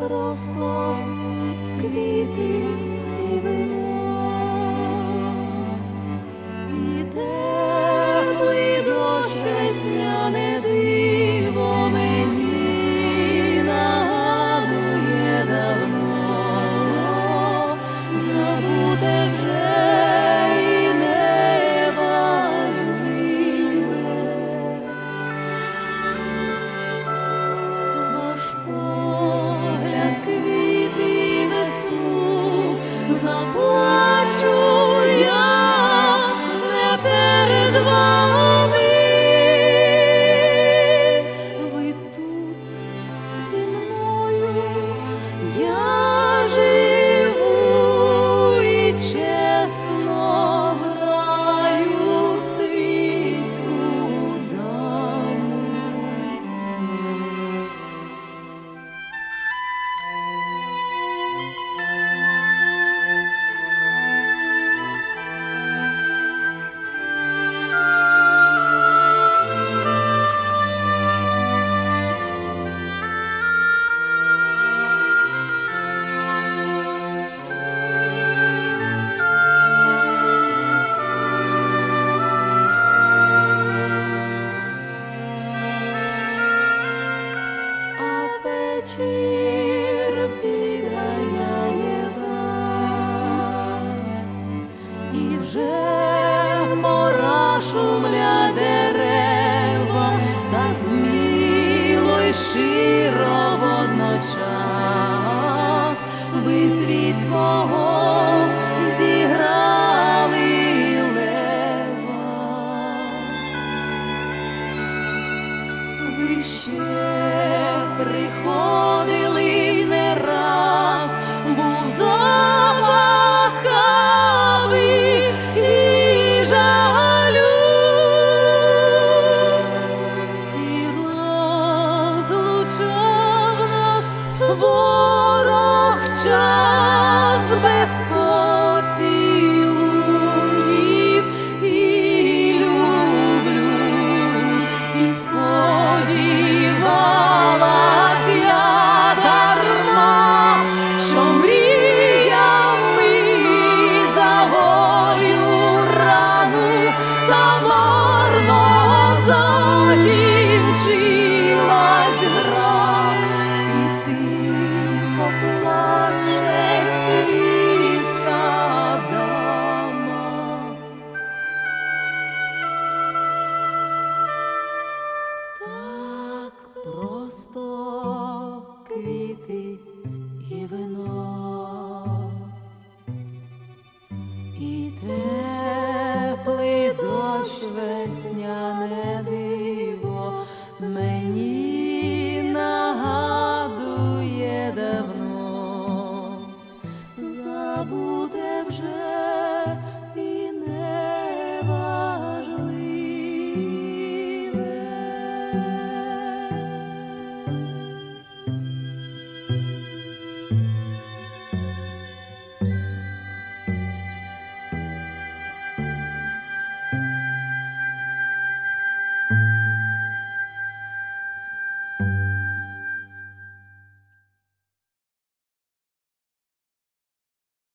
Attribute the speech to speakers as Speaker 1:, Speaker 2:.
Speaker 1: просто квіти і вино, і теплий дощ весняне диво мені нагадує давно, забуте вже Ви приходили не раз, був запах кави і жалю, і нас ворог час весняне диво мені нагадує давно, забуде вже